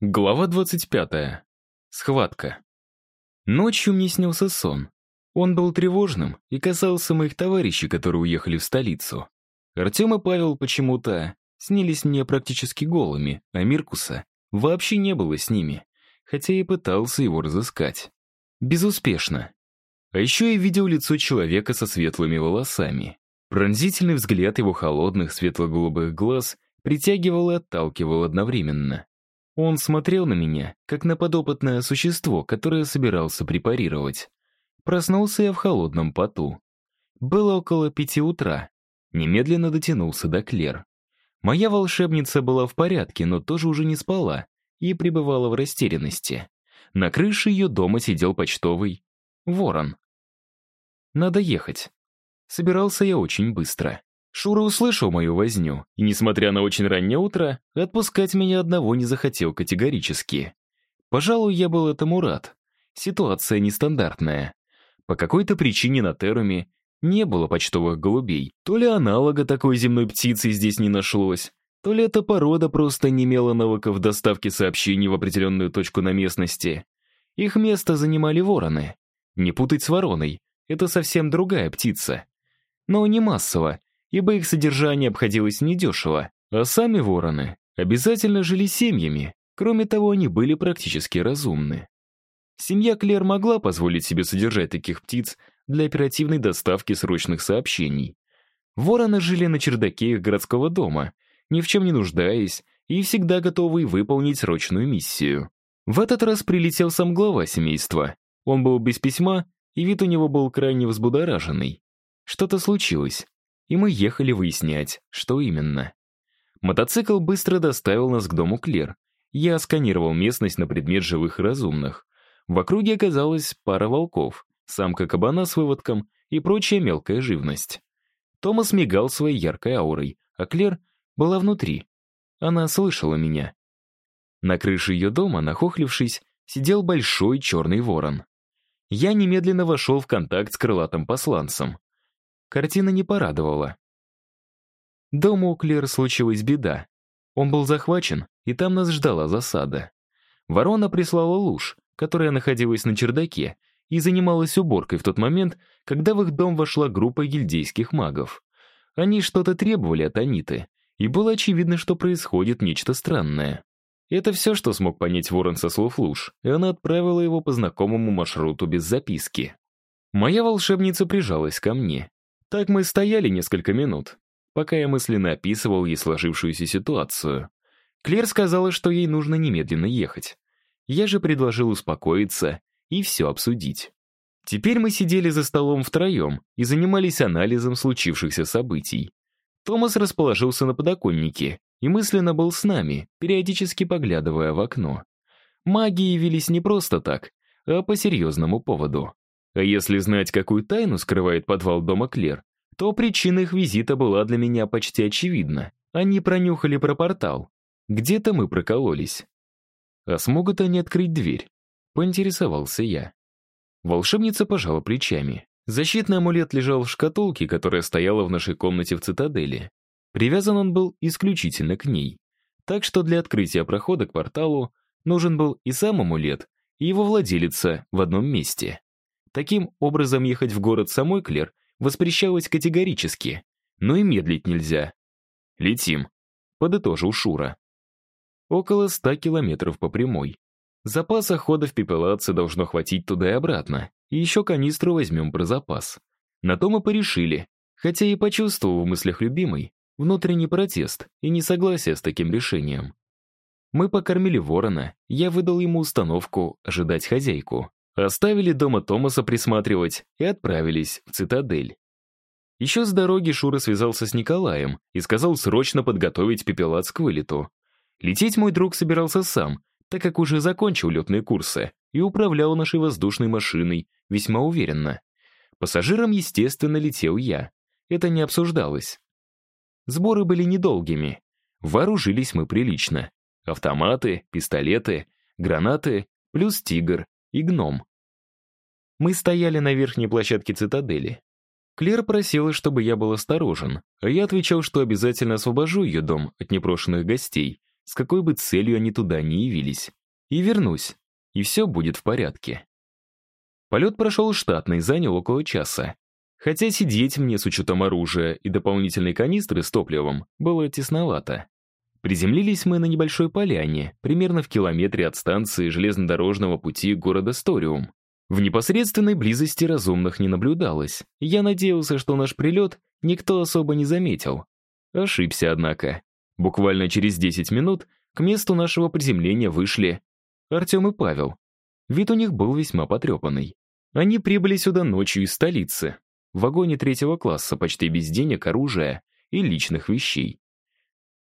Глава 25. Схватка. Ночью мне снился сон. Он был тревожным и касался моих товарищей, которые уехали в столицу. Артем и Павел почему-то снились мне практически голыми, а Миркуса вообще не было с ними, хотя и пытался его разыскать. Безуспешно. А еще я видел лицо человека со светлыми волосами. Пронзительный взгляд его холодных светло-голубых глаз притягивал и отталкивал одновременно. Он смотрел на меня, как на подопытное существо, которое собирался препарировать. Проснулся я в холодном поту. Было около пяти утра. Немедленно дотянулся до Клер. Моя волшебница была в порядке, но тоже уже не спала и пребывала в растерянности. На крыше ее дома сидел почтовый ворон. Надо ехать. Собирался я очень быстро. Шура услышал мою возню, и, несмотря на очень раннее утро, отпускать меня одного не захотел категорически. Пожалуй, я был этому рад. Ситуация нестандартная. По какой-то причине на Теруме не было почтовых голубей. То ли аналога такой земной птицы здесь не нашлось, то ли эта порода просто не имела навыков доставки сообщений в определенную точку на местности. Их место занимали вороны. Не путать с вороной, это совсем другая птица. Но не массово, ибо их содержание обходилось недешево, а сами вороны обязательно жили семьями, кроме того, они были практически разумны. Семья Клер могла позволить себе содержать таких птиц для оперативной доставки срочных сообщений. Вороны жили на чердаке их городского дома, ни в чем не нуждаясь и всегда готовые выполнить срочную миссию. В этот раз прилетел сам глава семейства. Он был без письма, и вид у него был крайне взбудораженный. Что-то случилось и мы ехали выяснять, что именно. Мотоцикл быстро доставил нас к дому Клер. Я сканировал местность на предмет живых и разумных. В округе оказалась пара волков, самка кабана с выводком и прочая мелкая живность. Томас мигал своей яркой аурой, а Клер была внутри. Она слышала меня. На крыше ее дома, нахохлившись, сидел большой черный ворон. Я немедленно вошел в контакт с крылатым посланцем. Картина не порадовала. Дома у Клер случилась беда. Он был захвачен, и там нас ждала засада. Ворона прислала луж, которая находилась на чердаке, и занималась уборкой в тот момент, когда в их дом вошла группа гильдейских магов. Они что-то требовали от Аниты, и было очевидно, что происходит нечто странное. Это все, что смог понять Ворон со слов луж, и она отправила его по знакомому маршруту без записки. Моя волшебница прижалась ко мне, так мы стояли несколько минут, пока я мысленно описывал ей сложившуюся ситуацию. Клер сказала, что ей нужно немедленно ехать. Я же предложил успокоиться и все обсудить. Теперь мы сидели за столом втроем и занимались анализом случившихся событий. Томас расположился на подоконнике и мысленно был с нами, периодически поглядывая в окно. Маги явились не просто так, а по серьезному поводу. А если знать, какую тайну скрывает подвал дома Клер, то причина их визита была для меня почти очевидна. Они пронюхали про портал. Где-то мы прокололись. А смогут они открыть дверь? Поинтересовался я. Волшебница пожала плечами. Защитный амулет лежал в шкатулке, которая стояла в нашей комнате в цитадели. Привязан он был исключительно к ней. Так что для открытия прохода к порталу нужен был и сам амулет, и его владелица в одном месте. Таким образом, ехать в город самой Клер воспрещалось категорически, но и медлить нельзя. «Летим», — подытожил Шура. Около ста километров по прямой. Запаса хода в пепелаце должно хватить туда и обратно, и еще канистру возьмем про запас. На то мы порешили, хотя и почувствовал в мыслях любимой внутренний протест и несогласие с таким решением. Мы покормили ворона, я выдал ему установку ожидать хозяйку. Оставили дома Томаса присматривать и отправились в цитадель. Еще с дороги Шура связался с Николаем и сказал срочно подготовить пепелац к вылету. Лететь мой друг собирался сам, так как уже закончил летные курсы и управлял нашей воздушной машиной весьма уверенно. Пассажиром, естественно, летел я. Это не обсуждалось. Сборы были недолгими. Вооружились мы прилично. Автоматы, пистолеты, гранаты, плюс тигр и гном. Мы стояли на верхней площадке цитадели. Клер просила, чтобы я был осторожен, а я отвечал, что обязательно освобожу ее дом от непрошенных гостей, с какой бы целью они туда ни явились. И вернусь, и все будет в порядке. Полет прошел штатно и занял около часа. Хотя сидеть мне с учетом оружия и дополнительной канистры с топливом было тесновато. Приземлились мы на небольшой поляне, примерно в километре от станции железнодорожного пути города Сториум. В непосредственной близости разумных не наблюдалось. Я надеялся, что наш прилет никто особо не заметил. Ошибся, однако. Буквально через 10 минут к месту нашего приземления вышли Артем и Павел. Вид у них был весьма потрепанный. Они прибыли сюда ночью из столицы, в вагоне третьего класса, почти без денег, оружия и личных вещей.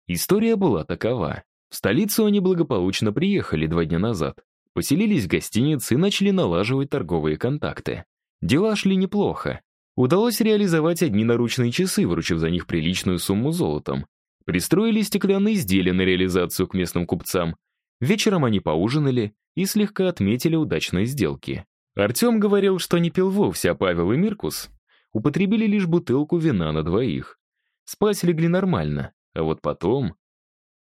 История была такова. В столицу они благополучно приехали два дня назад, поселились в гостинице и начали налаживать торговые контакты. Дела шли неплохо. Удалось реализовать одни наручные часы, выручив за них приличную сумму золотом. Пристроили стеклянные изделия на реализацию к местным купцам. Вечером они поужинали и слегка отметили удачные сделки. Артем говорил, что не пил вовсе, а Павел и Миркус употребили лишь бутылку вина на двоих. Спать легли нормально, а вот потом...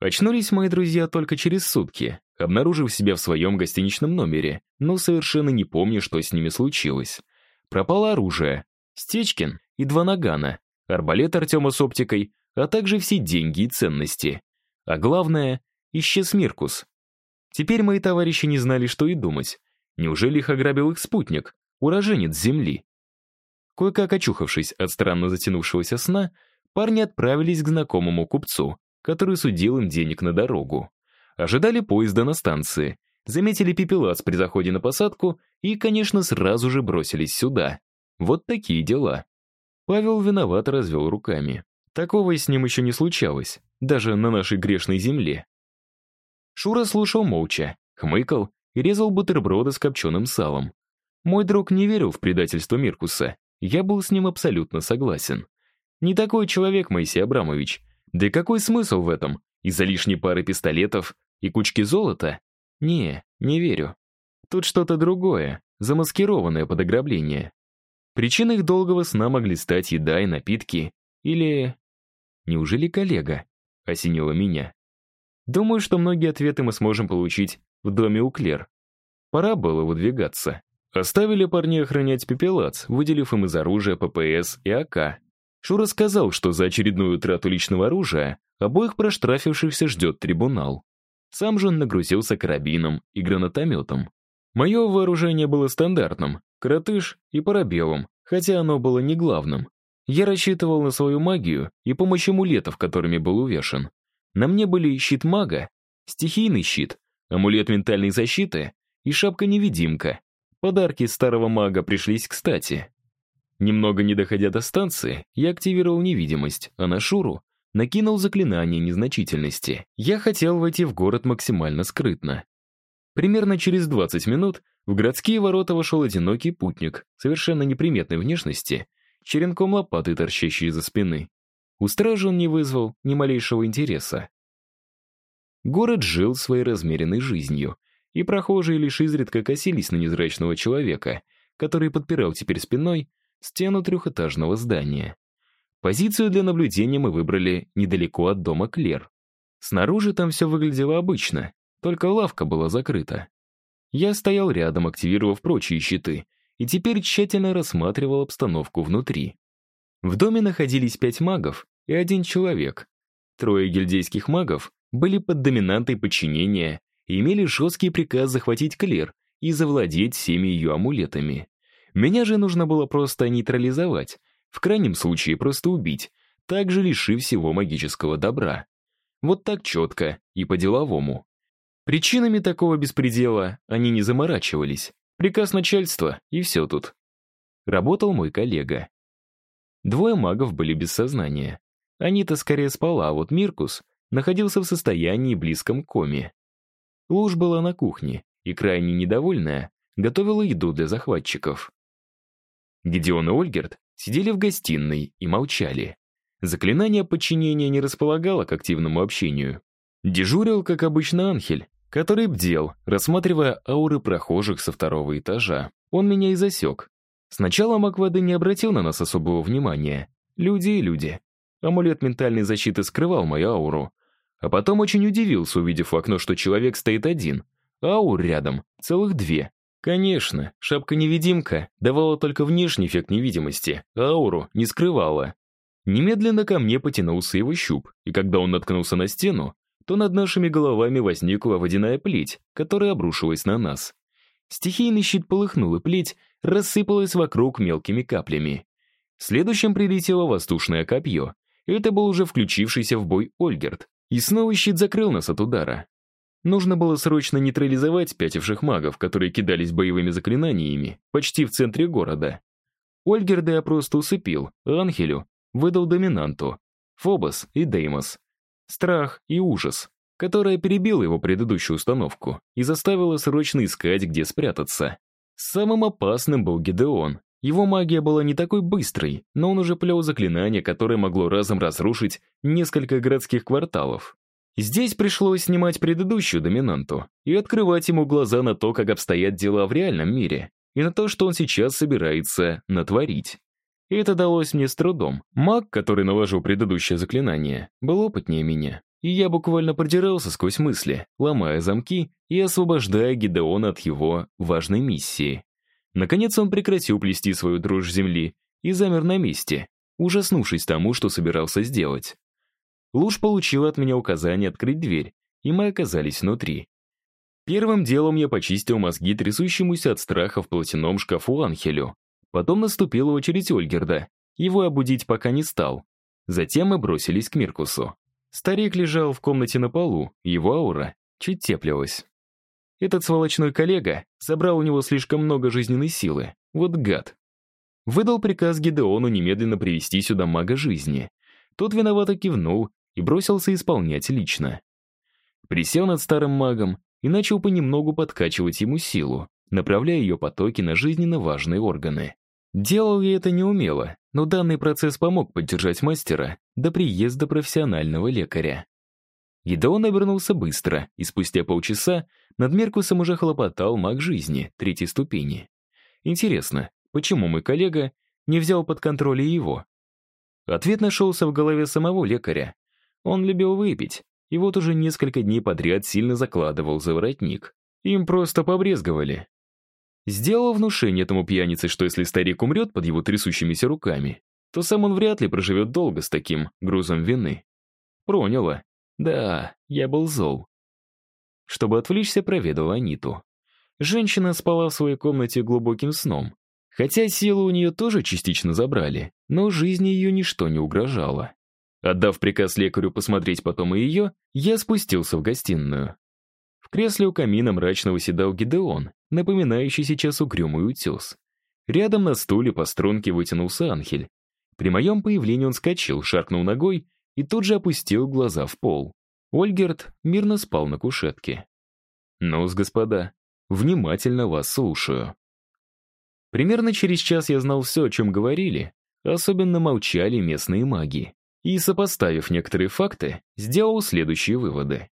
Очнулись мои друзья только через сутки, обнаружив себя в своем гостиничном номере, но совершенно не помню, что с ними случилось. Пропало оружие, Стечкин и два нагана, арбалет Артема с оптикой, а также все деньги и ценности. А главное, исчез Миркус. Теперь мои товарищи не знали, что и думать. Неужели их ограбил их спутник, уроженец Земли? Кое-как очухавшись от странно затянувшегося сна, парни отправились к знакомому купцу, который судил им денег на дорогу. Ожидали поезда на станции, заметили пепелац при заходе на посадку и, конечно, сразу же бросились сюда. Вот такие дела. Павел виновато развел руками. Такого с ним еще не случалось, даже на нашей грешной земле. Шура слушал молча, хмыкал и резал бутерброды с копченым салом. Мой друг не верил в предательство Миркуса. Я был с ним абсолютно согласен. Не такой человек Моисей Абрамович. Да какой смысл в этом? Из-за лишней пары пистолетов и кучки золота? Не, не верю. Тут что-то другое, замаскированное под ограбление. Причиной их долгого сна могли стать еда и напитки. Или... Неужели коллега? Осенило меня. Думаю, что многие ответы мы сможем получить в доме у Клер. Пора было выдвигаться. Оставили парней охранять пепелац, выделив им из оружия ППС и АК. Шура сказал, что за очередную трату личного оружия обоих проштрафившихся ждет трибунал. Сам же он нагрузился карабином и гранатометом. Мое вооружение было стандартным, коротыш и парабеллум, хотя оно было не главным. Я рассчитывал на свою магию и помощь амулетов, которыми был увешан. На мне были щит мага, стихийный щит, амулет ментальной защиты и шапка-невидимка. Подарки старого мага пришлись кстати. Немного не доходя до станции, я активировал невидимость, а на Шуру накинул заклинание незначительности. Я хотел войти в город максимально скрытно. Примерно через 20 минут в городские ворота вошел одинокий путник, совершенно неприметной внешности, черенком лопаты, торчащей из-за спины. У стражи он не вызвал ни малейшего интереса. Город жил своей размеренной жизнью, и прохожие лишь изредка косились на незрачного человека, который подпирал теперь спиной стену трехэтажного здания. Позицию для наблюдения мы выбрали недалеко от дома Клер. Снаружи там все выглядело обычно, только лавка была закрыта. Я стоял рядом, активировав прочие щиты, и теперь тщательно рассматривал обстановку внутри. В доме находились пять магов, и один человек. Трое гильдейских магов были под доминантой подчинения и имели жесткий приказ захватить Клер и завладеть всеми ее амулетами. Меня же нужно было просто нейтрализовать, в крайнем случае просто убить, также лишив всего магического добра. Вот так четко и по-деловому. Причинами такого беспредела они не заморачивались. Приказ начальства, и все тут. Работал мой коллега. Двое магов были без сознания. Анита скорее спала, а вот Миркус находился в состоянии близком коме. Луж была на кухне и, крайне недовольная, готовила еду для захватчиков. Гедеон и Ольгерт сидели в гостиной и молчали. Заклинание подчинения не располагало к активному общению. Дежурил, как обычно, Анхель, который бдел, рассматривая ауры прохожих со второго этажа. Он меня и засек. Сначала маг воды не обратил на нас особого внимания. Люди и люди. Амулет ментальной защиты скрывал мою ауру. А потом очень удивился, увидев в окно, что человек стоит один, а аур рядом, целых две. Конечно, шапка-невидимка давала только внешний эффект невидимости, а ауру не скрывала. Немедленно ко мне потянулся его щуп, и когда он наткнулся на стену, то над нашими головами возникла водяная плеть, которая обрушилась на нас. Стихийный щит полыхнул, и плеть рассыпалась вокруг мелкими каплями. Следующим прилетело воздушное копье. Это был уже включившийся в бой Ольгерт. И снова щит закрыл нас от удара. Нужно было срочно нейтрализовать пятивших магов, которые кидались боевыми заклинаниями почти в центре города. Ольгерда я просто усыпил, Анхелю выдал доминанту, Фобос и Деймос. Страх и ужас, которая перебила его предыдущую установку и заставила срочно искать, где спрятаться. Самым опасным был Гедеон. Его магия была не такой быстрой, но он уже плел заклинание, которое могло разом разрушить несколько городских кварталов. Здесь пришлось снимать предыдущую доминанту и открывать ему глаза на то, как обстоят дела в реальном мире, и на то, что он сейчас собирается натворить. И это далось мне с трудом. Маг, который наложил предыдущее заклинание, был опытнее меня, и я буквально продирался сквозь мысли, ломая замки и освобождая Гидеона от его важной миссии. Наконец он прекратил плести свою дрожь земли и замер на месте, ужаснувшись тому, что собирался сделать. Луж получил от меня указание открыть дверь, и мы оказались внутри. Первым делом я почистил мозги трясущемуся от страха в платяном шкафу Анхелю. Потом наступила очередь Ольгерда. Его обудить пока не стал. Затем мы бросились к Миркусу. Старик лежал в комнате на полу, его аура чуть теплилась. Этот сволочной коллега забрал у него слишком много жизненной силы. Вот гад. Выдал приказ Гедеону немедленно привести сюда мага жизни. Тот виновато кивнул и бросился исполнять лично. Присел над старым магом и начал понемногу подкачивать ему силу, направляя ее потоки на жизненно важные органы. Делал я это неумело, но данный процесс помог поддержать мастера до приезда профессионального лекаря. Едон обернулся быстро, и спустя полчаса над Меркусом уже хлопотал маг жизни третьей ступени. Интересно, почему мой коллега не взял под контроль его? Ответ нашелся в голове самого лекаря, он любил выпить, и вот уже несколько дней подряд сильно закладывал за воротник. Им просто побрезговали. Сделал внушение этому пьянице, что если старик умрет под его трясущимися руками, то сам он вряд ли проживет долго с таким грузом вины. Проняло. Да, я был зол. Чтобы отвлечься, проведал Аниту. Женщина спала в своей комнате глубоким сном. Хотя силу у нее тоже частично забрали, но жизни ее ничто не угрожало. Отдав приказ лекарю посмотреть потом и ее, я спустился в гостиную. В кресле у камина мрачно выседал Гидеон, напоминающий сейчас угрюмый утес. Рядом на стуле по струнке вытянулся Анхель. При моем появлении он скачал, шаркнул ногой и тут же опустил глаза в пол. Ольгерт мирно спал на кушетке. «Ну-с, господа, внимательно вас слушаю». Примерно через час я знал все, о чем говорили, особенно молчали местные маги и, сопоставив некоторые факты, сделал следующие выводы.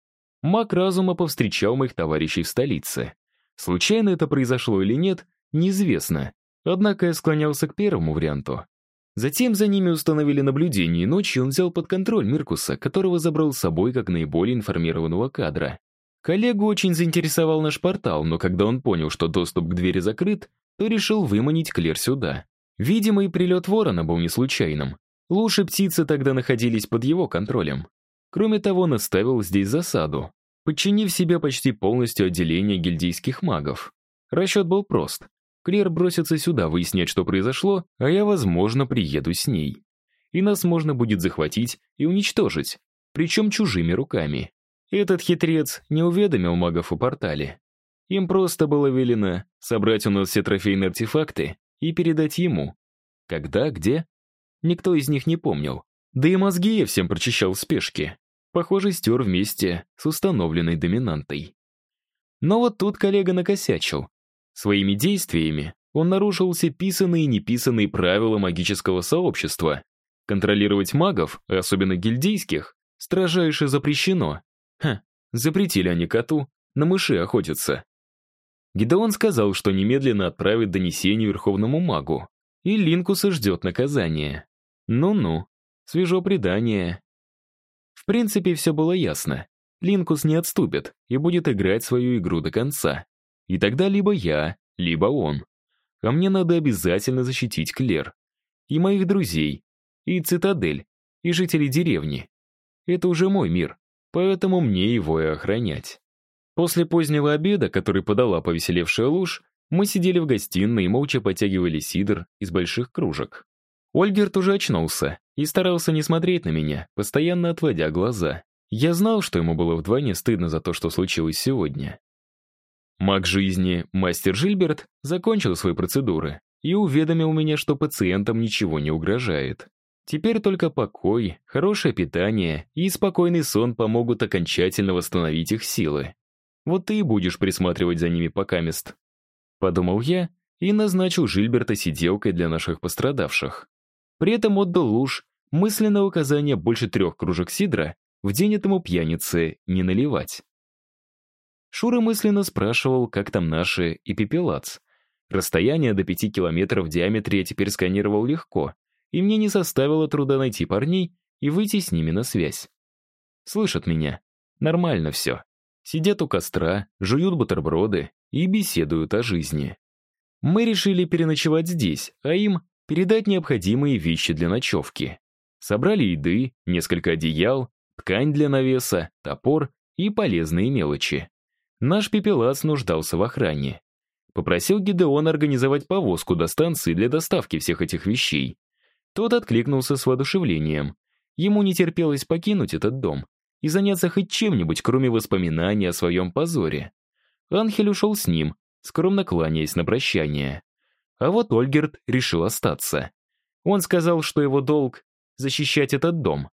Маг разума повстречал моих товарищей в столице. Случайно это произошло или нет, неизвестно, однако я склонялся к первому варианту. Затем за ними установили наблюдение, и ночью он взял под контроль Миркуса, которого забрал с собой как наиболее информированного кадра. Коллегу очень заинтересовал наш портал, но когда он понял, что доступ к двери закрыт, то решил выманить Клер сюда. Видимо, и прилет ворона был не случайным. Лучше птицы тогда находились под его контролем. Кроме того, наставил здесь засаду, подчинив себе почти полностью отделение гильдейских магов. Расчет был прост. Клер бросится сюда выяснять, что произошло, а я, возможно, приеду с ней. И нас можно будет захватить и уничтожить, причем чужими руками. Этот хитрец не уведомил магов о портале. Им просто было велено собрать у нас все трофейные артефакты и передать ему. Когда, где? Никто из них не помнил. Да и мозги я всем прочищал в спешке. Похоже, стер вместе с установленной доминантой. Но вот тут коллега накосячил. Своими действиями он нарушил все писанные и неписанные правила магического сообщества. Контролировать магов, особенно гильдейских, строжайше запрещено. Ха, запретили они коту на мыши охотиться. Гидеон сказал, что немедленно отправит донесение верховному магу, и Линкуса ждет наказание. Ну-ну, свежо предание. В принципе, все было ясно. Линкус не отступит и будет играть свою игру до конца. И тогда либо я, либо он. А мне надо обязательно защитить Клер. И моих друзей, и цитадель, и жителей деревни. Это уже мой мир, поэтому мне его и охранять. После позднего обеда, который подала повеселевшая луж, мы сидели в гостиной и молча потягивали сидр из больших кружек. Ольгерт уже очнулся и старался не смотреть на меня, постоянно отводя глаза. Я знал, что ему было вдвойне стыдно за то, что случилось сегодня. Маг жизни, мастер Жильберт, закончил свои процедуры и уведомил меня, что пациентам ничего не угрожает. Теперь только покой, хорошее питание и спокойный сон помогут окончательно восстановить их силы. Вот ты и будешь присматривать за ними пока мест. Подумал я и назначил Жильберта сиделкой для наших пострадавших. При этом отдал луж мысленное указание больше трех кружек сидра в день этому пьянице не наливать. Шура мысленно спрашивал, как там наши и пепелац. Расстояние до пяти километров в диаметре я теперь сканировал легко, и мне не составило труда найти парней и выйти с ними на связь. Слышат меня. Нормально все. Сидят у костра, жуют бутерброды и беседуют о жизни. Мы решили переночевать здесь, а им передать необходимые вещи для ночевки. Собрали еды, несколько одеял, ткань для навеса, топор и полезные мелочи. Наш пепелац нуждался в охране. Попросил Гидеона организовать повозку до станции для доставки всех этих вещей. Тот откликнулся с воодушевлением. Ему не терпелось покинуть этот дом и заняться хоть чем-нибудь, кроме воспоминаний о своем позоре. Анхель ушел с ним, скромно кланяясь на прощание. А вот Ольгерт решил остаться. Он сказал, что его долг — защищать этот дом.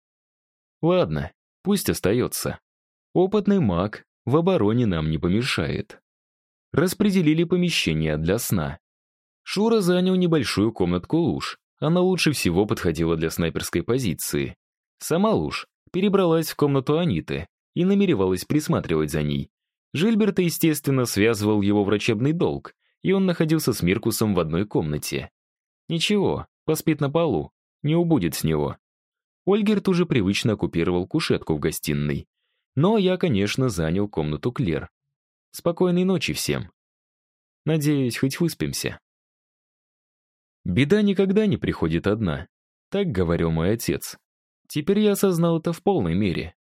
Ладно, пусть остается. Опытный маг в обороне нам не помешает. Распределили помещение для сна. Шура занял небольшую комнатку луж, она лучше всего подходила для снайперской позиции. Сама Луж перебралась в комнату Аниты и намеревалась присматривать за ней. Жильберта, естественно, связывал его врачебный долг, и он находился с Миркусом в одной комнате. Ничего, поспит на полу, не убудет с него. Ольгерт уже привычно оккупировал кушетку в гостиной. Но я, конечно, занял комнату Клер. Спокойной ночи всем. Надеюсь, хоть выспимся. Беда никогда не приходит одна. Так говорил мой отец. Теперь я осознал это в полной мере.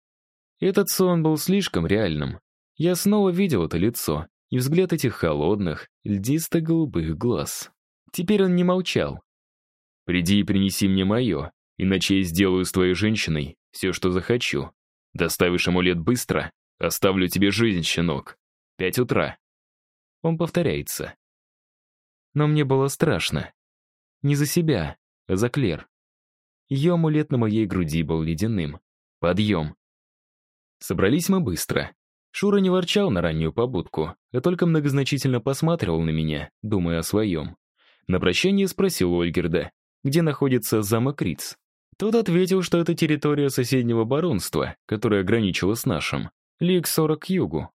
Этот сон был слишком реальным. Я снова видел это лицо и взгляд этих холодных, льдисто-голубых глаз. Теперь он не молчал. «Приди и принеси мне мое, иначе я сделаю с твоей женщиной все, что захочу. Доставишь амулет быстро, оставлю тебе жизнь, щенок. Пять утра». Он повторяется. Но мне было страшно. Не за себя, а за Клер. Ее амулет на моей груди был ледяным. Подъем. Собрались мы быстро. Шура не ворчал на раннюю побудку, а только многозначительно посматривал на меня, думая о своем. На прощание спросил Ольгерда, где находится замок Риц. Тот ответил, что это территория соседнего баронства, которое граничило с нашим. Лиг 40 к югу.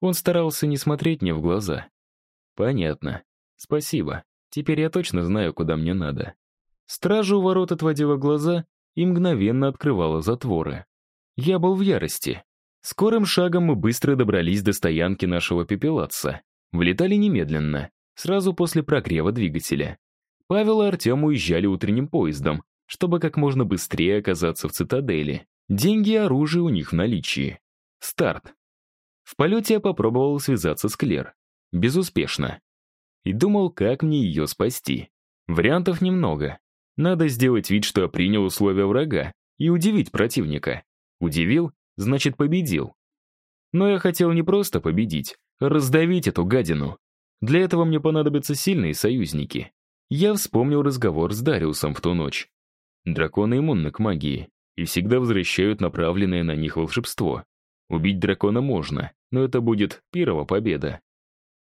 Он старался не смотреть мне в глаза. Понятно. Спасибо. Теперь я точно знаю, куда мне надо. Стража у ворот отводила глаза и мгновенно открывала затворы. Я был в ярости. Скорым шагом мы быстро добрались до стоянки нашего пепелаца. Влетали немедленно, сразу после прогрева двигателя. Павел и Артем уезжали утренним поездом, чтобы как можно быстрее оказаться в цитадели. Деньги и оружие у них в наличии. Старт. В полете я попробовал связаться с Клер. Безуспешно и думал, как мне ее спасти. Вариантов немного. Надо сделать вид, что я принял условия врага, и удивить противника. Удивил, значит победил. Но я хотел не просто победить, а раздавить эту гадину. Для этого мне понадобятся сильные союзники. Я вспомнил разговор с Дариусом в ту ночь. Драконы иммунны к магии и всегда возвращают направленное на них волшебство. Убить дракона можно, но это будет первая победа.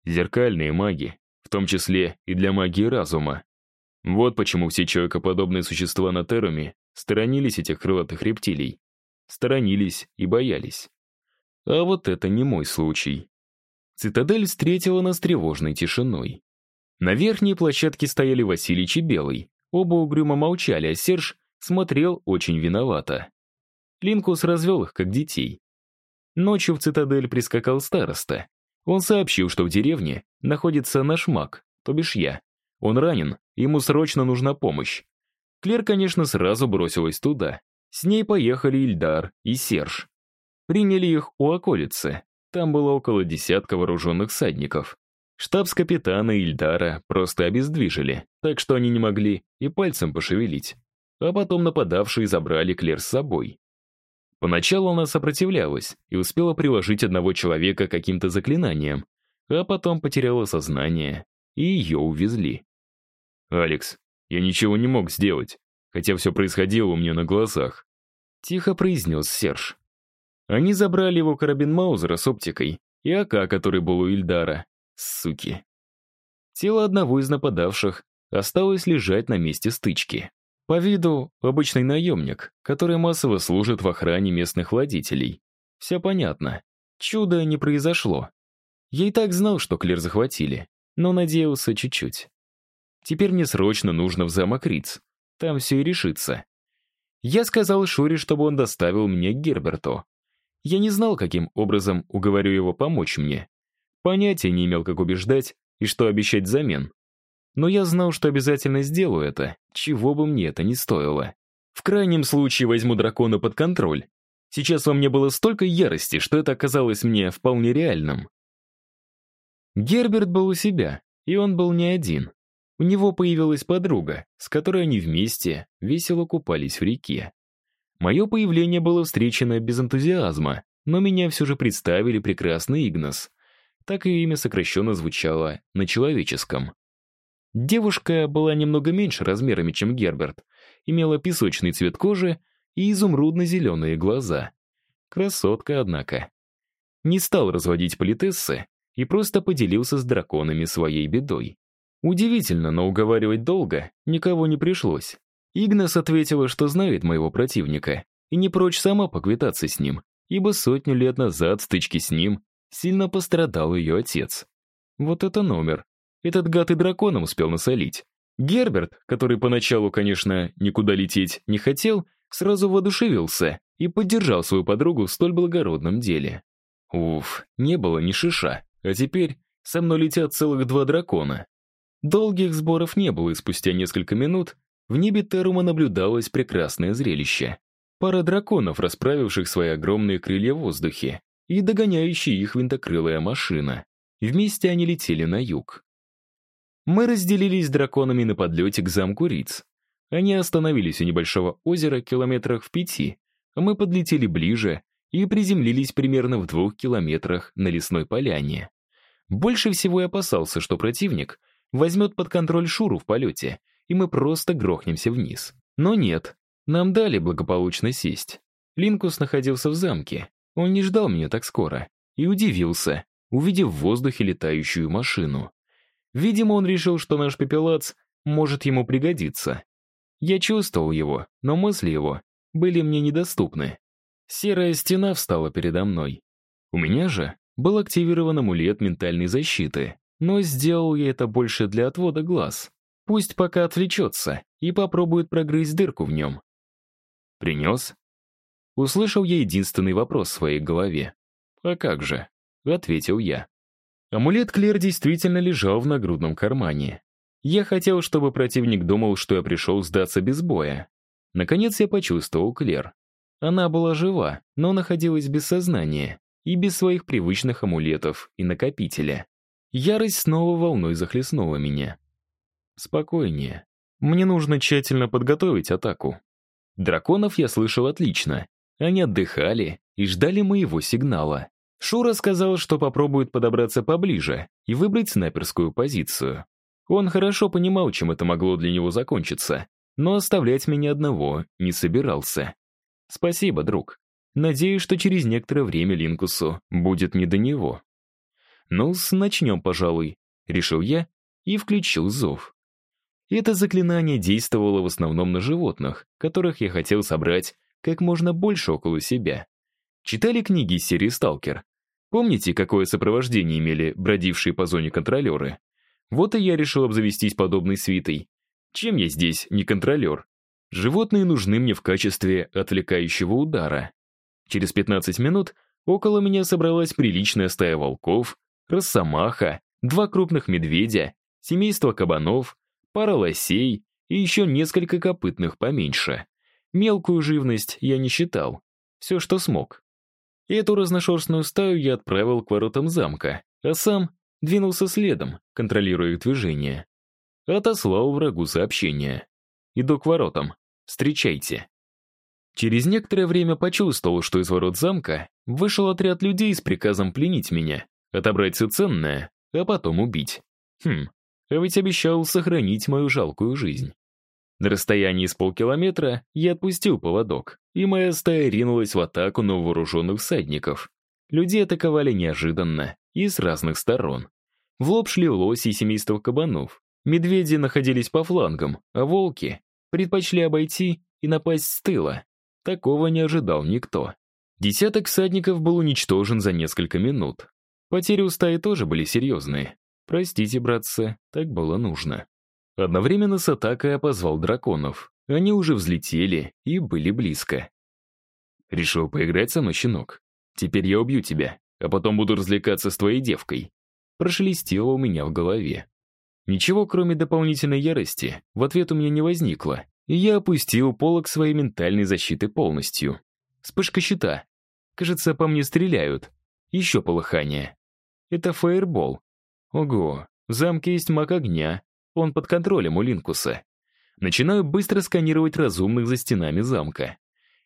Зеркальные маги в том числе и для магии разума. Вот почему все человекоподобные существа на Теруме сторонились этих крылатых рептилий. Сторонились и боялись. А вот это не мой случай. Цитадель встретила нас тревожной тишиной. На верхней площадке стояли Василич и Белый. Оба угрюмо молчали, а Серж смотрел очень виновато. Линкус развел их, как детей. Ночью в цитадель прискакал староста. Он сообщил, что в деревне находится наш маг, то бишь я. Он ранен, ему срочно нужна помощь. Клер, конечно, сразу бросилась туда. С ней поехали Ильдар и Серж. Приняли их у околицы. Там было около десятка вооруженных садников. Штабс-капитана Ильдара просто обездвижили, так что они не могли и пальцем пошевелить. А потом нападавшие забрали Клер с собой. Поначалу она сопротивлялась и успела приложить одного человека каким-то заклинанием, а потом потеряла сознание, и ее увезли. «Алекс, я ничего не мог сделать, хотя все происходило у меня на глазах», тихо произнес Серж. Они забрали его карабин Маузера с оптикой и АК, который был у Ильдара. Суки. Тело одного из нападавших осталось лежать на месте стычки. По виду обычный наемник, который массово служит в охране местных владителей. Все понятно. Чудо не произошло. Я и так знал, что Клер захватили, но надеялся чуть-чуть. Теперь мне срочно нужно в замок Риц. Там все и решится. Я сказал Шуре, чтобы он доставил меня к Герберту. Я не знал, каким образом уговорю его помочь мне. Понятия не имел, как убеждать и что обещать взамен. Но я знал, что обязательно сделаю это, чего бы мне это ни стоило. В крайнем случае возьму дракона под контроль. Сейчас во мне было столько ярости, что это оказалось мне вполне реальным. Герберт был у себя, и он был не один. У него появилась подруга, с которой они вместе весело купались в реке. Мое появление было встречено без энтузиазма, но меня все же представили прекрасный Игнас. Так ее имя сокращенно звучало на человеческом. Девушка была немного меньше размерами, чем Герберт, имела песочный цвет кожи и изумрудно-зеленые глаза. Красотка, однако. Не стал разводить политессы и просто поделился с драконами своей бедой. Удивительно, но уговаривать долго никого не пришлось. Игнас ответила, что знает моего противника, и не прочь сама поквитаться с ним, ибо сотню лет назад в стычке с ним сильно пострадал ее отец. Вот это номер. Этот гад и драконом успел насолить. Герберт, который поначалу, конечно, никуда лететь не хотел, сразу воодушевился и поддержал свою подругу в столь благородном деле. Уф, не было ни шиша, а теперь со мной летят целых два дракона. Долгих сборов не было, и спустя несколько минут в небе Терума наблюдалось прекрасное зрелище. Пара драконов, расправивших свои огромные крылья в воздухе, и догоняющая их винтокрылая машина. Вместе они летели на юг. Мы разделились с драконами на подлете к замку Риц. Они остановились у небольшого озера километрах в пяти, а мы подлетели ближе и приземлились примерно в двух километрах на лесной поляне. Больше всего я опасался, что противник возьмет под контроль Шуру в полете, и мы просто грохнемся вниз. Но нет, нам дали благополучно сесть. Линкус находился в замке, он не ждал меня так скоро и удивился, увидев в воздухе летающую машину. Видимо, он решил, что наш пепелац может ему пригодиться. Я чувствовал его, но мысли его были мне недоступны. Серая стена встала передо мной. У меня же был активирован амулет ментальной защиты, но сделал я это больше для отвода глаз. Пусть пока отвлечется и попробует прогрызть дырку в нем. «Принес?» Услышал я единственный вопрос в своей голове. «А как же?» — ответил я. Амулет Клер действительно лежал в нагрудном кармане. Я хотел, чтобы противник думал, что я пришел сдаться без боя. Наконец я почувствовал Клер. Она была жива, но находилась без сознания и без своих привычных амулетов и накопителя. Ярость снова волной захлестнула меня. Спокойнее. Мне нужно тщательно подготовить атаку. Драконов я слышал отлично. Они отдыхали и ждали моего сигнала. Шура сказал, что попробует подобраться поближе и выбрать снайперскую позицию. Он хорошо понимал, чем это могло для него закончиться, но оставлять меня одного не собирался. Спасибо, друг. Надеюсь, что через некоторое время Линкусу будет не до него. Ну начнем, пожалуй, решил я и включил зов. Это заклинание действовало в основном на животных, которых я хотел собрать как можно больше около себя. Читали книги из серии «Сталкер»? Помните, какое сопровождение имели бродившие по зоне контролеры? Вот и я решил обзавестись подобной свитой. Чем я здесь не контролер? Животные нужны мне в качестве отвлекающего удара. Через 15 минут около меня собралась приличная стая волков, росомаха, два крупных медведя, семейство кабанов, пара лосей и еще несколько копытных поменьше. Мелкую живность я не считал. Все, что смог. Эту разношерстную стаю я отправил к воротам замка, а сам двинулся следом, контролируя их движение. Отослал врагу сообщение. Иду к воротам. Встречайте. Через некоторое время почувствовал, что из ворот замка вышел отряд людей с приказом пленить меня, отобрать все ценное, а потом убить. Хм, а ведь обещал сохранить мою жалкую жизнь. На расстоянии с полкилометра я отпустил поводок, и моя стая ринулась в атаку на вооруженных всадников. Люди атаковали неожиданно и с разных сторон. В лоб шли лоси и семейство кабанов. Медведи находились по флангам, а волки предпочли обойти и напасть с тыла. Такого не ожидал никто. Десяток всадников был уничтожен за несколько минут. Потери у стаи тоже были серьезные. Простите, братцы, так было нужно. Одновременно с атакой я драконов. Они уже взлетели и были близко. Решил поиграть со мной, щенок. Теперь я убью тебя, а потом буду развлекаться с твоей девкой. Прошелестело у меня в голове. Ничего, кроме дополнительной ярости, в ответ у меня не возникло, и я опустил полок своей ментальной защиты полностью. Вспышка щита. Кажется, по мне стреляют. Еще полыхание. Это фаербол. Ого, в замке есть маг огня. Он под контролем у Линкуса. Начинаю быстро сканировать разумных за стенами замка.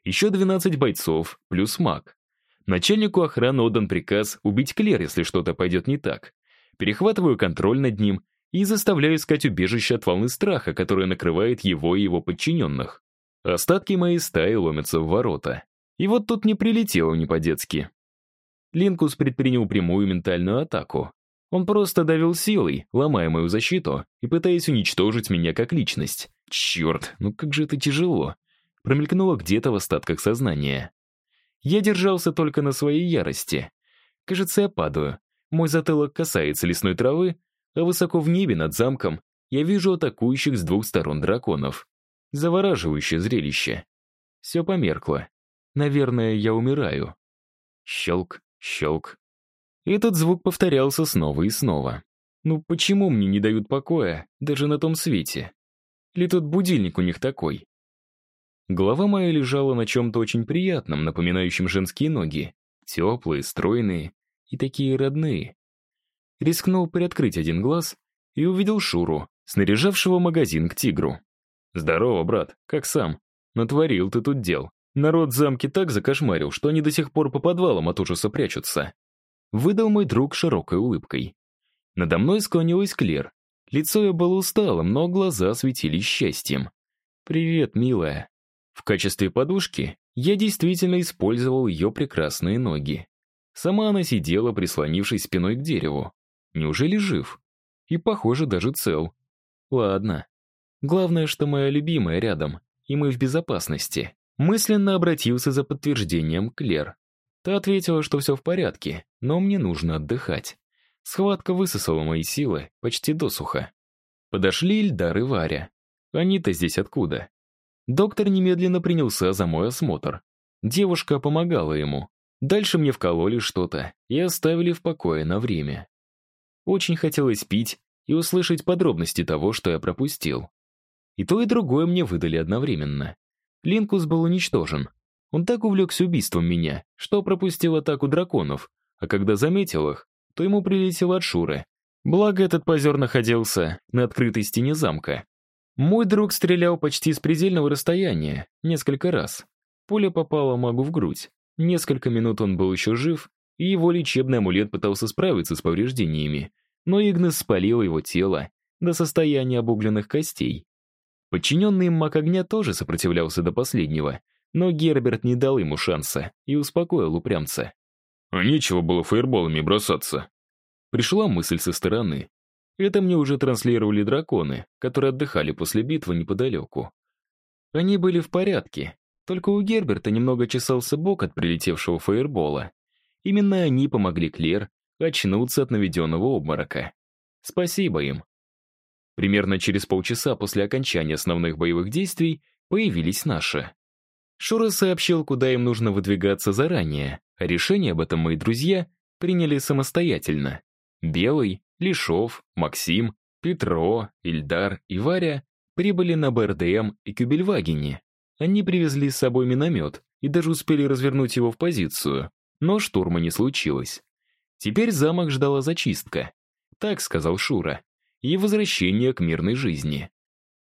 Еще 12 бойцов, плюс маг. Начальнику охраны отдан приказ убить Клер, если что-то пойдет не так. Перехватываю контроль над ним и заставляю искать убежище от волны страха, которая накрывает его и его подчиненных. Остатки моей стаи ломятся в ворота. И вот тут не прилетело не по-детски. Линкус предпринял прямую ментальную атаку. Он просто давил силой, ломая мою защиту и пытаясь уничтожить меня как личность. Черт, ну как же это тяжело. Промелькнуло где-то в остатках сознания. Я держался только на своей ярости. Кажется, я падаю. Мой затылок касается лесной травы, а высоко в небе над замком я вижу атакующих с двух сторон драконов. Завораживающее зрелище. Все померкло. Наверное, я умираю. Щелк, щелк. Этот звук повторялся снова и снова. Ну почему мне не дают покоя, даже на том свете? Или тут будильник у них такой? Голова моя лежала на чем-то очень приятном, напоминающем женские ноги. Теплые, стройные и такие родные. Рискнул приоткрыть один глаз и увидел Шуру, снаряжавшего магазин к тигру. «Здорово, брат, как сам? Натворил ты тут дел. Народ замки так закошмарил, что они до сих пор по подвалам от ужаса прячутся». Выдал мой друг широкой улыбкой. Надо мной склонилась Клер. Лицо ее было усталым, но глаза светились счастьем. «Привет, милая». В качестве подушки я действительно использовал ее прекрасные ноги. Сама она сидела, прислонившись спиной к дереву. Неужели жив? И, похоже, даже цел. Ладно. Главное, что моя любимая рядом, и мы в безопасности. Мысленно обратился за подтверждением Клер. Та ответила, что все в порядке, но мне нужно отдыхать. Схватка высосала мои силы почти досуха. Подошли Ильдар и Варя. Они-то здесь откуда? Доктор немедленно принялся за мой осмотр. Девушка помогала ему. Дальше мне вкололи что-то и оставили в покое на время. Очень хотелось пить и услышать подробности того, что я пропустил. И то, и другое мне выдали одновременно. Линкус был уничтожен. Он так увлекся убийством меня, что пропустил атаку драконов, а когда заметил их, то ему прилетел от Шуры. Благо, этот позер находился на открытой стене замка. Мой друг стрелял почти с предельного расстояния, несколько раз. Пуля попала магу в грудь. Несколько минут он был еще жив, и его лечебный амулет пытался справиться с повреждениями, но Игнес спалил его тело до состояния обугленных костей. Подчиненный им маг огня тоже сопротивлялся до последнего, но Герберт не дал ему шанса и успокоил упрямца. «А нечего было фаерболами бросаться». Пришла мысль со стороны. Это мне уже транслировали драконы, которые отдыхали после битвы неподалеку. Они были в порядке, только у Герберта немного чесался бок от прилетевшего фаербола. Именно они помогли Клер очнуться от наведенного обморока. Спасибо им. Примерно через полчаса после окончания основных боевых действий появились наши. Шура сообщил, куда им нужно выдвигаться заранее, а решение об этом мои друзья приняли самостоятельно. Белый, Лешов, Максим, Петро, Ильдар и Варя прибыли на БРДМ и Кюбельвагене. Они привезли с собой миномет и даже успели развернуть его в позицию, но штурма не случилось. Теперь замок ждала зачистка, так сказал Шура, и возвращение к мирной жизни.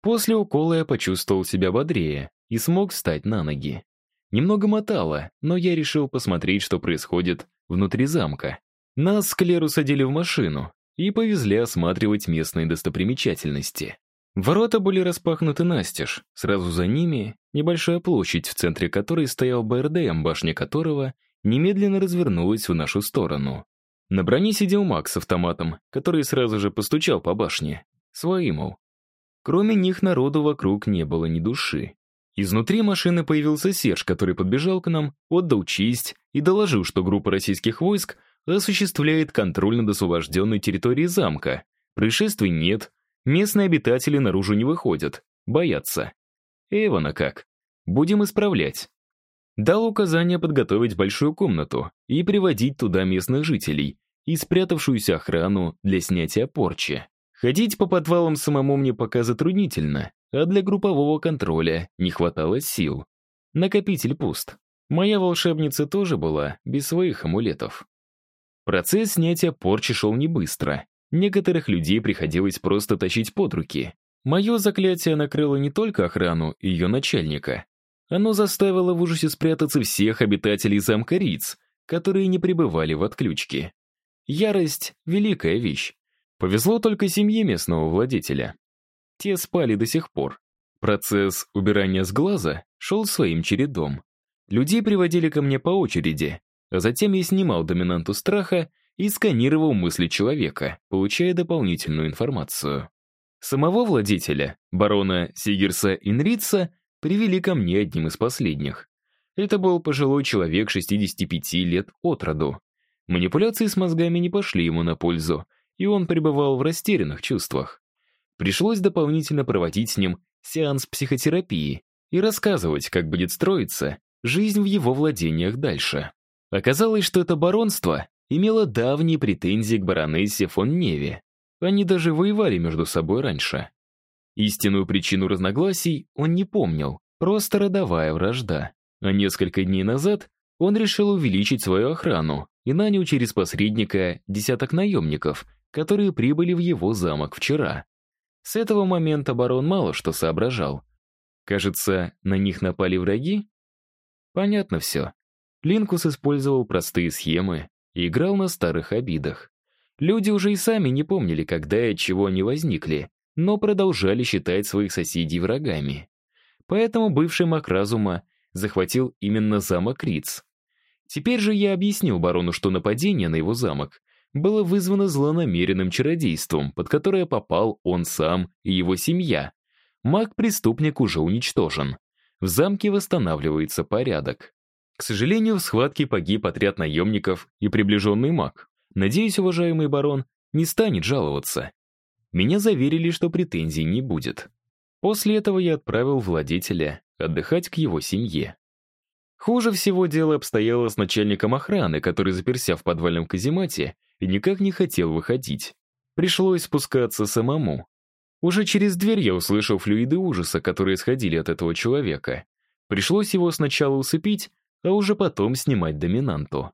После укола я почувствовал себя бодрее и смог встать на ноги. Немного мотало, но я решил посмотреть, что происходит внутри замка. Нас с Клеру садили в машину и повезли осматривать местные достопримечательности. Ворота были распахнуты настежь, сразу за ними небольшая площадь, в центре которой стоял БРДМ, башня которого немедленно развернулась в нашу сторону. На броне сидел Макс с автоматом, который сразу же постучал по башне. Свои, мол. Кроме них народу вокруг не было ни души. Изнутри машины появился Серж, который подбежал к нам, отдал честь и доложил, что группа российских войск осуществляет контроль над освобожденной территорией замка. Происшествий нет, местные обитатели наружу не выходят, боятся. Эвана как? Будем исправлять. Дал указание подготовить большую комнату и приводить туда местных жителей и спрятавшуюся охрану для снятия порчи. Ходить по подвалам самому мне пока затруднительно, а для группового контроля не хватало сил. Накопитель пуст. Моя волшебница тоже была без своих амулетов. Процесс снятия порчи шел не быстро. Некоторых людей приходилось просто тащить под руки. Мое заклятие накрыло не только охрану и ее начальника. Оно заставило в ужасе спрятаться всех обитателей замка Риц, которые не пребывали в отключке. Ярость — великая вещь. Повезло только семье местного владетеля. Те спали до сих пор. Процесс убирания с глаза шел своим чередом. Людей приводили ко мне по очереди, а затем я снимал доминанту страха и сканировал мысли человека, получая дополнительную информацию. Самого владетеля, барона Сигерса Инрица, привели ко мне одним из последних. Это был пожилой человек 65 лет от роду. Манипуляции с мозгами не пошли ему на пользу, и он пребывал в растерянных чувствах. Пришлось дополнительно проводить с ним сеанс психотерапии и рассказывать, как будет строиться жизнь в его владениях дальше. Оказалось, что это баронство имело давние претензии к баронессе фон Неве. Они даже воевали между собой раньше. Истинную причину разногласий он не помнил, просто родовая вражда. А несколько дней назад он решил увеличить свою охрану и нанял через посредника десяток наемников, которые прибыли в его замок вчера. С этого момента барон мало что соображал. Кажется, на них напали враги? Понятно все. Линкус использовал простые схемы и играл на старых обидах. Люди уже и сами не помнили, когда и от чего они возникли, но продолжали считать своих соседей врагами. Поэтому бывший маг разума захватил именно замок Риц. Теперь же я объяснил барону, что нападение на его замок было вызвано злонамеренным чародейством, под которое попал он сам и его семья. Маг-преступник уже уничтожен. В замке восстанавливается порядок. К сожалению, в схватке погиб отряд наемников и приближенный маг. Надеюсь, уважаемый барон не станет жаловаться. Меня заверили, что претензий не будет. После этого я отправил владетеля отдыхать к его семье. Хуже всего дело обстояло с начальником охраны, который, заперся в подвальном каземате, никак не хотел выходить. Пришлось спускаться самому. Уже через дверь я услышал флюиды ужаса, которые исходили от этого человека. Пришлось его сначала усыпить, а уже потом снимать доминанту.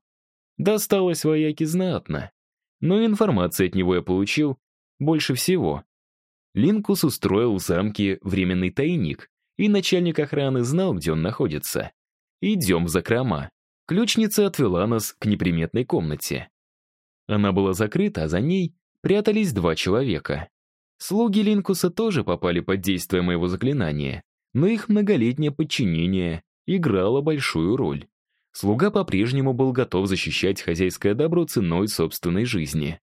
Досталось вояке знатно. Но информации от него я получил больше всего. Линкус устроил в замке временный тайник, и начальник охраны знал, где он находится. Идем в закрома. Ключница отвела нас к неприметной комнате. Она была закрыта, а за ней прятались два человека. Слуги Линкуса тоже попали под действие моего заклинания, но их многолетнее подчинение играло большую роль. Слуга по-прежнему был готов защищать хозяйское добро ценой собственной жизни.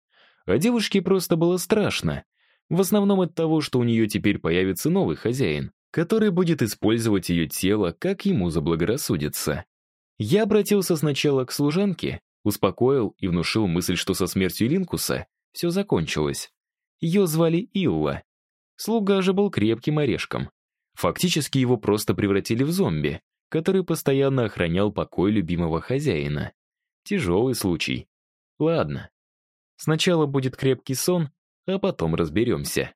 А девушке просто было страшно. В основном от того, что у нее теперь появится новый хозяин, который будет использовать ее тело, как ему заблагорассудится. Я обратился сначала к служанке, успокоил и внушил мысль, что со смертью Линкуса все закончилось. Ее звали Илла. Слуга же был крепким орешком. Фактически его просто превратили в зомби, который постоянно охранял покой любимого хозяина. Тяжелый случай. Ладно. Сначала будет крепкий сон, а потом разберемся.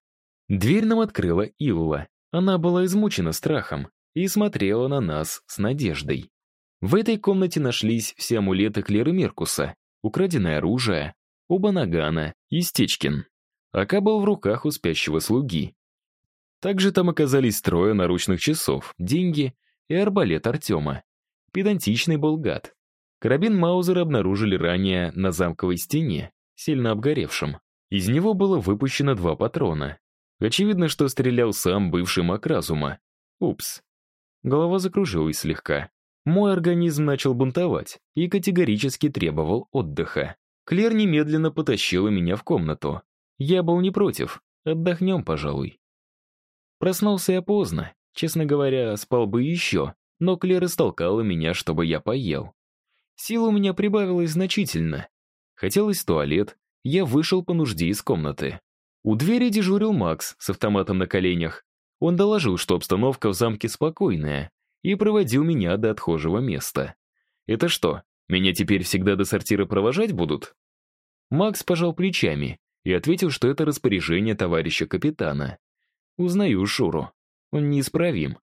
Дверь нам открыла Илла. Она была измучена страхом и смотрела на нас с надеждой. В этой комнате нашлись все амулеты Клеры Меркуса, украденное оружие, оба нагана и Стечкин. Ака был в руках у спящего слуги. Также там оказались трое наручных часов, деньги и арбалет Артема. Педантичный был гад. Карабин Маузера обнаружили ранее на замковой стене, сильно обгоревшем. Из него было выпущено два патрона. Очевидно, что стрелял сам бывший маг разума. Упс. Голова закружилась слегка. Мой организм начал бунтовать и категорически требовал отдыха. Клер немедленно потащила меня в комнату. Я был не против. Отдохнем, пожалуй. Проснулся я поздно. Честно говоря, спал бы еще, но Клер истолкала меня, чтобы я поел. Сил у меня прибавилось значительно. Хотелось туалет, я вышел по нужде из комнаты. У двери дежурил Макс с автоматом на коленях. Он доложил, что обстановка в замке спокойная, и проводил меня до отхожего места. Это что, меня теперь всегда до сортира провожать будут? Макс пожал плечами и ответил, что это распоряжение товарища капитана. Узнаю Шуру. Он неисправим.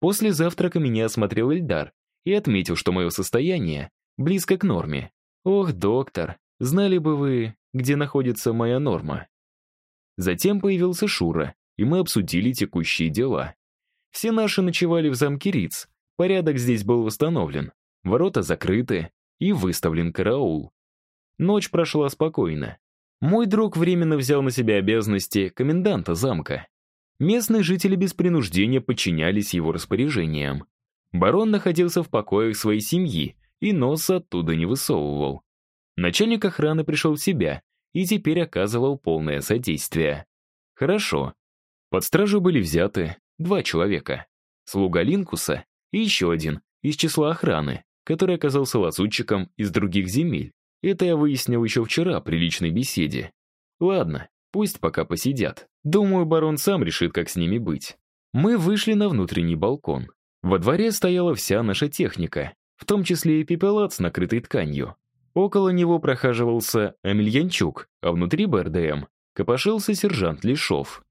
После завтрака меня осмотрел Эльдар и отметил, что мое состояние близко к норме. Ох, доктор, знали бы вы, где находится моя норма. Затем появился Шура, и мы обсудили текущие дела. Все наши ночевали в замке Риц. Порядок здесь был восстановлен. Ворота закрыты и выставлен караул. Ночь прошла спокойно. Мой друг временно взял на себя обязанности коменданта замка. Местные жители без принуждения подчинялись его распоряжениям. Барон находился в покоях своей семьи и носа оттуда не высовывал. Начальник охраны пришел в себя и теперь оказывал полное содействие. Хорошо. Под стражу были взяты два человека. Слуга Линкуса и еще один из числа охраны, который оказался лазутчиком из других земель. Это я выяснил еще вчера при личной беседе. Ладно, пусть пока посидят. Думаю, барон сам решит, как с ними быть. Мы вышли на внутренний балкон. Во дворе стояла вся наша техника, в том числе и с накрытой тканью. Около него прохаживался Амельянчук, а внутри БРДМ копошился сержант Лешов.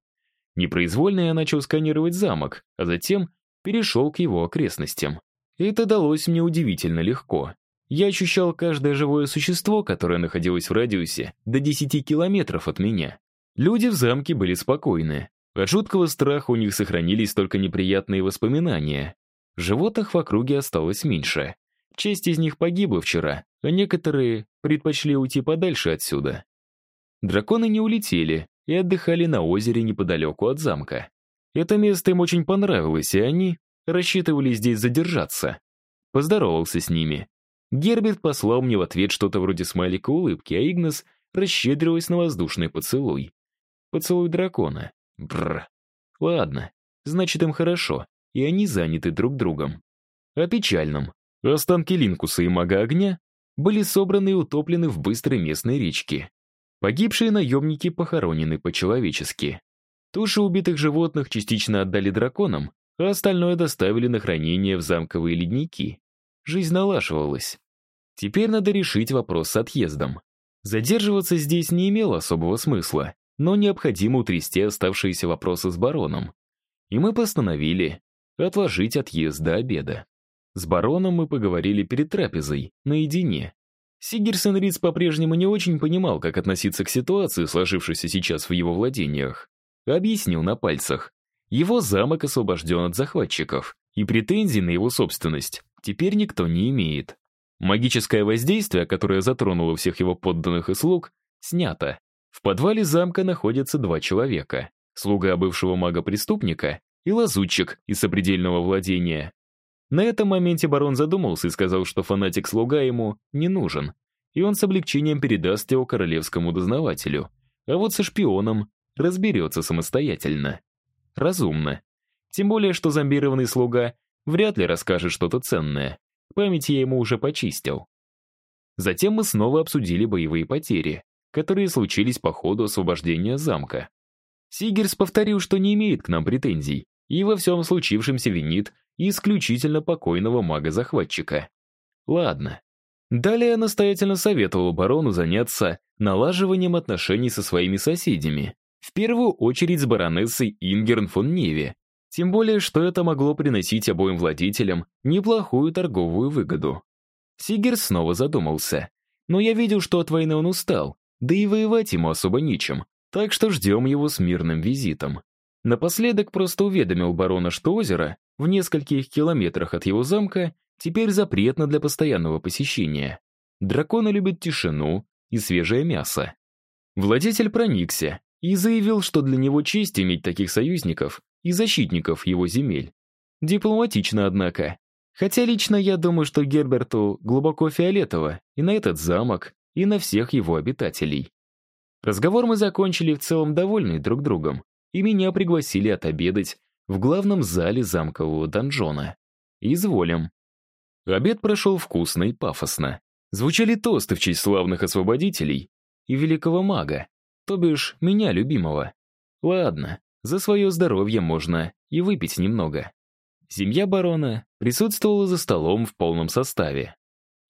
Непроизвольно я начал сканировать замок, а затем перешел к его окрестностям. Это далось мне удивительно легко. Я ощущал каждое живое существо, которое находилось в радиусе до 10 километров от меня. Люди в замке были спокойны. От жуткого страха у них сохранились только неприятные воспоминания. Животных в округе осталось меньше. Часть из них погибла вчера, а некоторые предпочли уйти подальше отсюда. Драконы не улетели, и отдыхали на озере неподалеку от замка. Это место им очень понравилось, и они рассчитывали здесь задержаться. Поздоровался с ними. Герберт послал мне в ответ что-то вроде смайлика улыбки, а Игнас расщедрилась на воздушный поцелуй. Поцелуй дракона. Бррр. Ладно, значит им хорошо, и они заняты друг другом. О печальном. Останки Линкуса и Мага Огня были собраны и утоплены в быстрой местной речке. Погибшие наемники похоронены по-человечески. Туши убитых животных частично отдали драконам, а остальное доставили на хранение в замковые ледники. Жизнь налаживалась. Теперь надо решить вопрос с отъездом. Задерживаться здесь не имело особого смысла, но необходимо утрясти оставшиеся вопросы с бароном. И мы постановили отложить отъезд до обеда. С бароном мы поговорили перед трапезой, наедине. Сигерсон Риц по-прежнему не очень понимал, как относиться к ситуации, сложившейся сейчас в его владениях. Объяснил на пальцах. Его замок освобожден от захватчиков, и претензий на его собственность теперь никто не имеет. Магическое воздействие, которое затронуло всех его подданных и слуг, снято. В подвале замка находятся два человека. Слуга бывшего мага-преступника и лазутчик из сопредельного владения. На этом моменте барон задумался и сказал, что фанатик-слуга ему не нужен, и он с облегчением передаст его королевскому дознавателю. А вот со шпионом разберется самостоятельно. Разумно. Тем более, что зомбированный слуга вряд ли расскажет что-то ценное. Память я ему уже почистил. Затем мы снова обсудили боевые потери, которые случились по ходу освобождения замка. Сигерс повторил, что не имеет к нам претензий, и во всем случившемся винит исключительно покойного мага-захватчика. Ладно. Далее я настоятельно советовал барону заняться налаживанием отношений со своими соседями, в первую очередь с баронессой Ингерн фон Неве, тем более, что это могло приносить обоим владетелям неплохую торговую выгоду. Сигер снова задумался. Но я видел, что от войны он устал, да и воевать ему особо нечем, так что ждем его с мирным визитом. Напоследок просто уведомил барона, что озеро, в нескольких километрах от его замка, теперь запретно для постоянного посещения. Драконы любят тишину и свежее мясо. Владетель проникся и заявил, что для него честь иметь таких союзников и защитников его земель. Дипломатично, однако. Хотя лично я думаю, что Герберту глубоко фиолетово и на этот замок, и на всех его обитателей. Разговор мы закончили в целом довольны друг другом, и меня пригласили отобедать в главном зале замкового донжона. Изволим. Обед прошел вкусно и пафосно. Звучали тосты в честь славных освободителей и великого мага, то бишь меня любимого. Ладно, за свое здоровье можно и выпить немного. Семья барона присутствовала за столом в полном составе.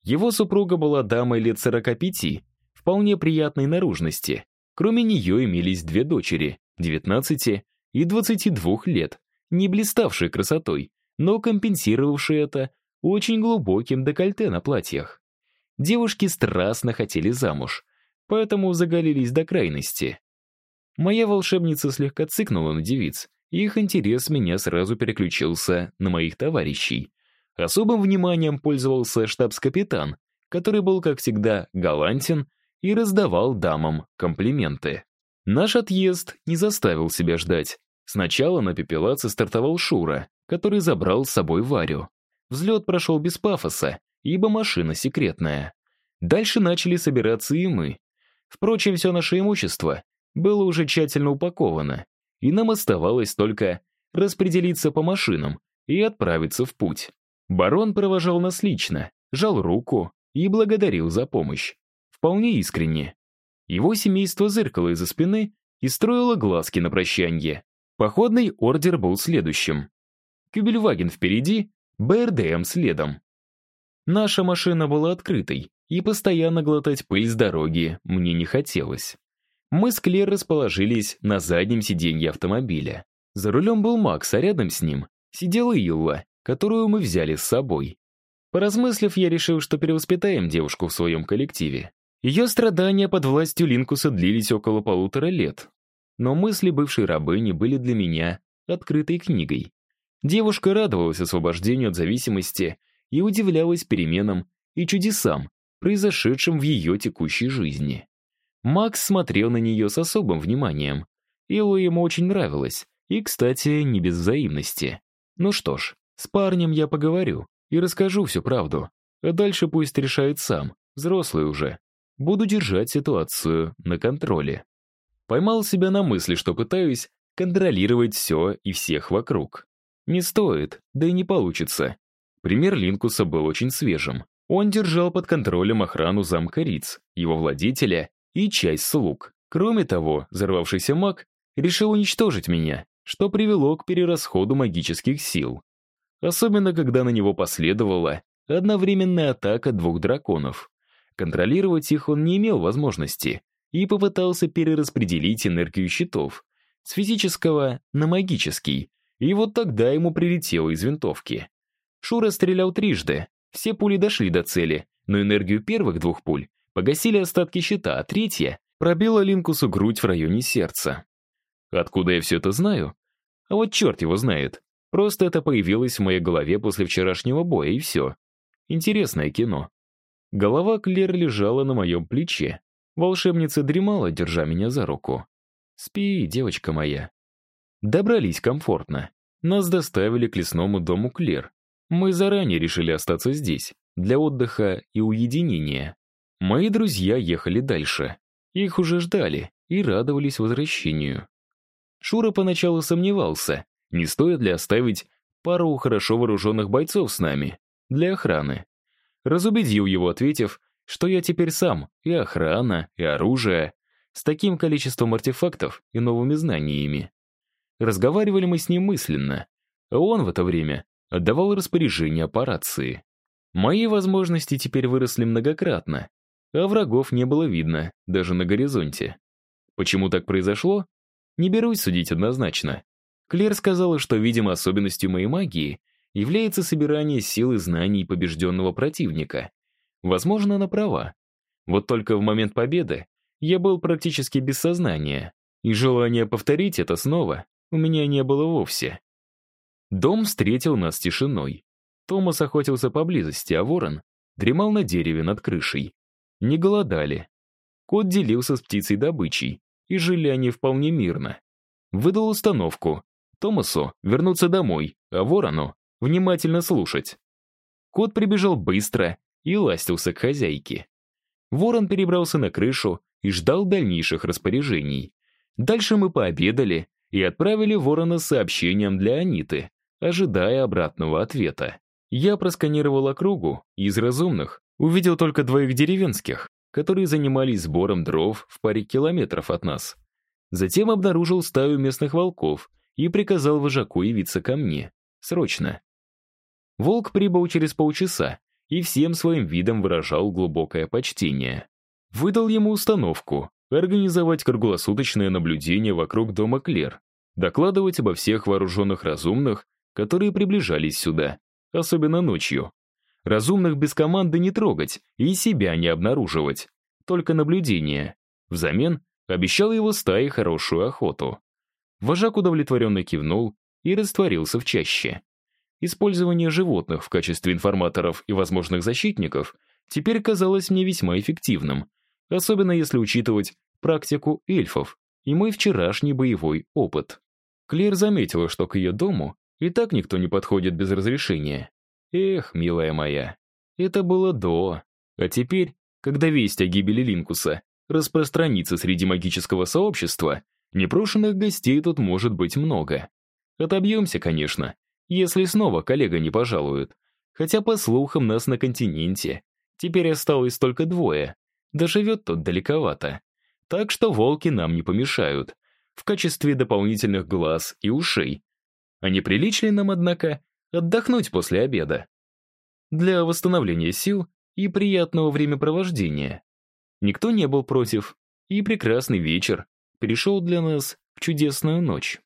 Его супруга была дамой лет 45, вполне приятной наружности. Кроме нее имелись две дочери, 19 и 22 лет, не блиставшие красотой, но компенсировавшие это очень глубоким декольте на платьях. Девушки страстно хотели замуж, поэтому заголились до крайности. Моя волшебница слегка цыкнула на девиц, и их интерес меня сразу переключился на моих товарищей. Особым вниманием пользовался штабс-капитан, который был, как всегда, галантен и раздавал дамам комплименты. Наш отъезд не заставил себя ждать. Сначала на пепелаце стартовал Шура, который забрал с собой Варю. Взлет прошел без пафоса, ибо машина секретная. Дальше начали собираться и мы. Впрочем, все наше имущество было уже тщательно упаковано, и нам оставалось только распределиться по машинам и отправиться в путь. Барон провожал нас лично, жал руку и благодарил за помощь. Вполне искренне. Его семейство зыркало из-за спины и строило глазки на прощанье. Походный ордер был следующим. Кюбельваген впереди, БРДМ следом. Наша машина была открытой, и постоянно глотать пыль с дороги мне не хотелось. Мы с Клер расположились на заднем сиденье автомобиля. За рулем был Макс, а рядом с ним сидела Илла, которую мы взяли с собой. Поразмыслив, я решил, что перевоспитаем девушку в своем коллективе. Ее страдания под властью Линкуса длились около полутора лет. Но мысли бывшей рабыни были для меня открытой книгой. Девушка радовалась освобождению от зависимости и удивлялась переменам и чудесам, произошедшим в ее текущей жизни. Макс смотрел на нее с особым вниманием. Илла ему очень нравилась, и, кстати, не без взаимности. Ну что ж, с парнем я поговорю и расскажу всю правду, а дальше пусть решает сам, взрослый уже. Буду держать ситуацию на контроле. Поймал себя на мысли, что пытаюсь контролировать все и всех вокруг. Не стоит, да и не получится. Пример Линкуса был очень свежим. Он держал под контролем охрану замка Риц, его владетеля и часть слуг. Кроме того, взорвавшийся маг решил уничтожить меня, что привело к перерасходу магических сил. Особенно, когда на него последовала одновременная атака двух драконов. Контролировать их он не имел возможности и попытался перераспределить энергию щитов с физического на магический, и вот тогда ему прилетело из винтовки. Шура стрелял трижды, все пули дошли до цели, но энергию первых двух пуль погасили остатки щита, а третья пробила Линкусу грудь в районе сердца. Откуда я все это знаю? А вот черт его знает. Просто это появилось в моей голове после вчерашнего боя, и все. Интересное кино. Голова Клер лежала на моем плече. Волшебница дремала, держа меня за руку. «Спи, девочка моя». Добрались комфортно. Нас доставили к лесному дому Клер, мы заранее решили остаться здесь, для отдыха и уединения. Мои друзья ехали дальше. Их уже ждали и радовались возвращению. Шура поначалу сомневался, не стоит ли оставить пару хорошо вооруженных бойцов с нами, для охраны. Разубедил его, ответив, что я теперь сам, и охрана, и оружие, с таким количеством артефактов и новыми знаниями. Разговаривали мы с ним мысленно, он в это время отдавал распоряжение по рации. Мои возможности теперь выросли многократно, а врагов не было видно, даже на горизонте. Почему так произошло? Не берусь судить однозначно. Клер сказала, что, видимо, особенностью моей магии является собирание сил и знаний побежденного противника. Возможно, она права. Вот только в момент победы я был практически без сознания, и желания повторить это снова у меня не было вовсе. Дом встретил нас тишиной. Томас охотился поблизости, а ворон дремал на дереве над крышей. Не голодали. Кот делился с птицей добычей, и жили они вполне мирно. Выдал установку. Томасу вернуться домой, а ворону внимательно слушать. Кот прибежал быстро и ластился к хозяйке. Ворон перебрался на крышу и ждал дальнейших распоряжений. Дальше мы пообедали и отправили ворона с сообщением для Аниты, ожидая обратного ответа. Я просканировал округу и из разумных увидел только двоих деревенских, которые занимались сбором дров в паре километров от нас. Затем обнаружил стаю местных волков и приказал вожаку явиться ко мне. Срочно. Волк прибыл через полчаса и всем своим видом выражал глубокое почтение. Выдал ему установку организовать круглосуточное наблюдение вокруг дома Клер, докладывать обо всех вооруженных разумных, которые приближались сюда, особенно ночью. Разумных без команды не трогать и себя не обнаруживать, только наблюдение. Взамен обещал его стае хорошую охоту. Вожак удовлетворенно кивнул и растворился в чаще. Использование животных в качестве информаторов и возможных защитников теперь казалось мне весьма эффективным, особенно если учитывать практику эльфов и мой вчерашний боевой опыт. Клер заметила, что к ее дому и так никто не подходит без разрешения. Эх, милая моя, это было до. А теперь, когда весть о гибели Линкуса распространится среди магического сообщества, непрошенных гостей тут может быть много. Отобьемся, конечно, если снова коллега не пожалует. Хотя, по слухам, нас на континенте теперь осталось только двое. Доживет тот далековато. Так что волки нам не помешают. В качестве дополнительных глаз и ушей. А не приличли нам, однако, отдохнуть после обеда. Для восстановления сил и приятного времяпровождения. Никто не был против, и прекрасный вечер перешел для нас в чудесную ночь.